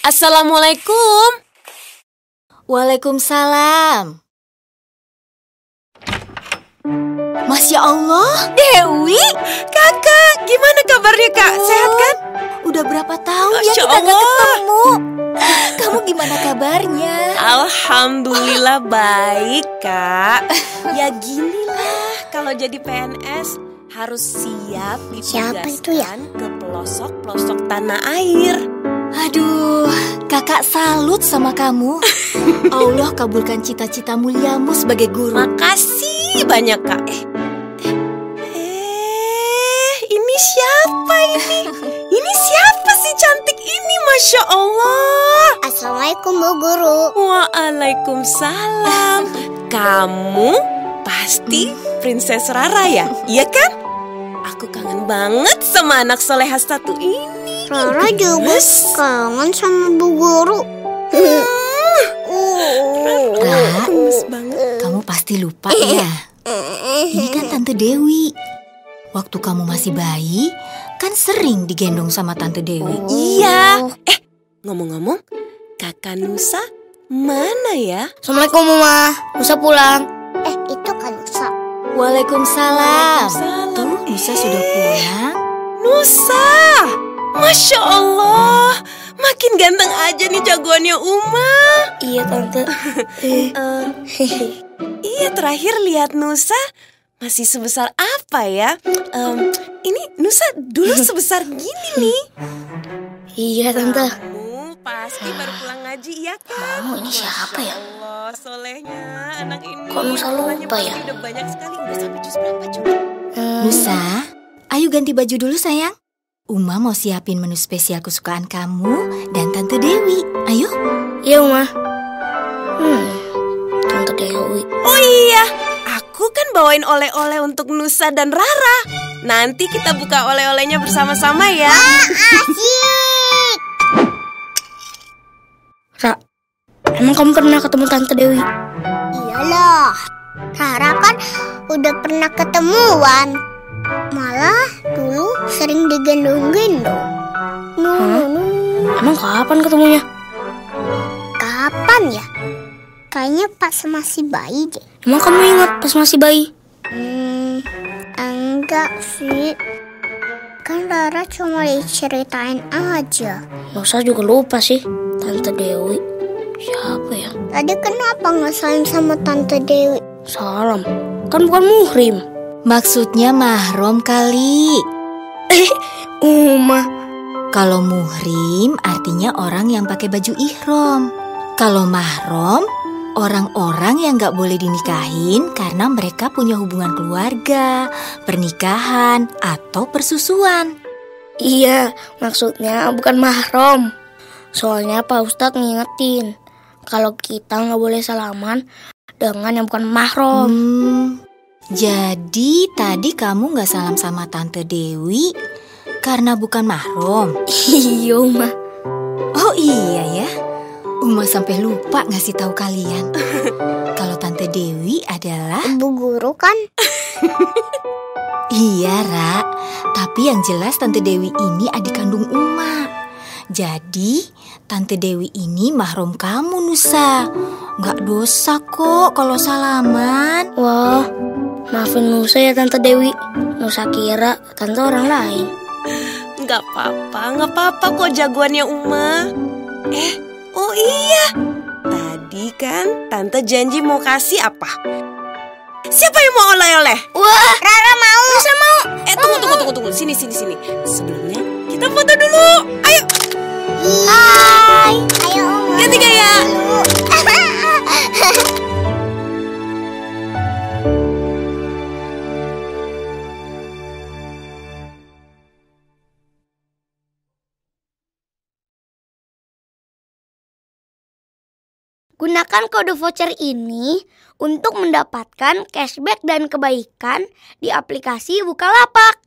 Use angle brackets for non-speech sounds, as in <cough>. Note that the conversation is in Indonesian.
Assalamualaikum. Waalaikumsalam. Masya Allah, Dewi, kakak, gimana kabarnya kak? Sehat kan? udah berapa tahun ya Masya kita nggak Allah. ketemu. Kamu gimana kabarnya? Alhamdulillah <laughs> baik kak. Ya gini lah, kalau jadi PNS harus siap Siapa itu ya? ditugaskan ke pelosok-pelosok tanah air. Aduh, kakak salut sama kamu. <laughs> Allah kabulkan cita-cita muliamu sebagai guru. Makasih banyak kak. Eh, eh, ini siapa ini? <laughs> Ini siapa sih cantik ini? Masya Allah. Assalamualaikum Bu Guru. Waalaikumsalam. Kamu pasti Princess Rara ya? Iya kan? Aku kangen banget sama anak soleha satu ini. Rara juga kangen sama Bu Guru. Ra, Gemes banget. kamu pasti lupa ya. Ini kan Tante Dewi. Waktu kamu masih bayi, kan sering digendong sama Tante Dewi. Iya. Eh, ngomong-ngomong, kakak Nusa mana ya? Assalamualaikum Mama, Musa pulang. Eh, itu kan Nusa. Waalaikumsalam. Waalaikumsalam. Tuh, Nusa sudah pulang. Nusa, masya Allah, makin ganteng aja nih jagoannya Uma. Iya tante. <laughs> Eh, iya terakhir lihat Nusa masih sebesar apa ya? Em, ini Nusa dulu <laughs> sebesar gini nih. iya tante. Kamu pasti baru pulang ngaji ya kan? Kamu ini siapa ya? Allah, solehnya anak ini. Kok Nusa lupa ya? Udah banyak sekali, udah sampai jus berapa coba? Hmm, Nusa, ayo ganti baju dulu sayang. Uma mau siapin menu spesial kesukaan kamu dan Tante Dewi. Ayo. Iya Uma. Hmm, tante Dewi. Oh iya, aku kan bawain oleh-oleh untuk Nusa dan Rara. Nanti kita buka oleh-olehnya bersama-sama ya. Ra, emang kamu pernah ketemu tante Dewi? Iyalah. Rara kan udah pernah ketemuan. Malah dulu sering digendong-gendong. Nu. Emang kapan ketemunya? Kapan ya? Kayaknya pas masih bayi deh. Emang kamu ingat pas masih bayi? Hmm, enggak sih. Kan Rara cuma diceritain aja. Musa juga lupa sih. Tante Dewi. Siapa ya? Tadi kenapa nggak salim sama Tante Dewi? Salam. Kan bukan muhrim. Maksudnya mahrom kali. <coughs> Uma. Kalau muhrim artinya orang yang pakai baju ihrom. Kalau mahrom, orang-orang yang nggak boleh dinikahin karena mereka punya hubungan keluarga, pernikahan, atau persusuan. Iya, maksudnya bukan mahram. Soalnya Pak Ustadz ngingetin kalau kita nggak boleh salaman dengan yang bukan mahram. Hmm, jadi tadi kamu nggak salam sama Tante Dewi karena bukan mahrom. Iya, Uma. Oh iya ya, Uma sampai lupa ngasih tahu kalian. <laughs> Kalau Tante Dewi adalah Bu Guru kan? <laughs> Iya, Ra. Tapi yang jelas Tante Dewi ini adik kandung Uma. Jadi, Tante Dewi ini mahrum kamu, Nusa. Nggak dosa kok kalau salaman. Wah, maafin Nusa ya Tante Dewi. Nusa kira tante orang lain. Nggak apa-apa, nggak apa-apa kok jagoannya Uma. Eh, oh iya. Tadi kan tante janji mau kasih apa? Siapa yang mau oleh-oleh? Wah, Rara mau. Masa mau? Eh, tunggu, tunggu, tunggu, tunggu. Sini, sini, sini. Sebelumnya kita foto dulu. Ayo, Gunakan kode voucher ini untuk mendapatkan cashback dan kebaikan di aplikasi Bukalapak.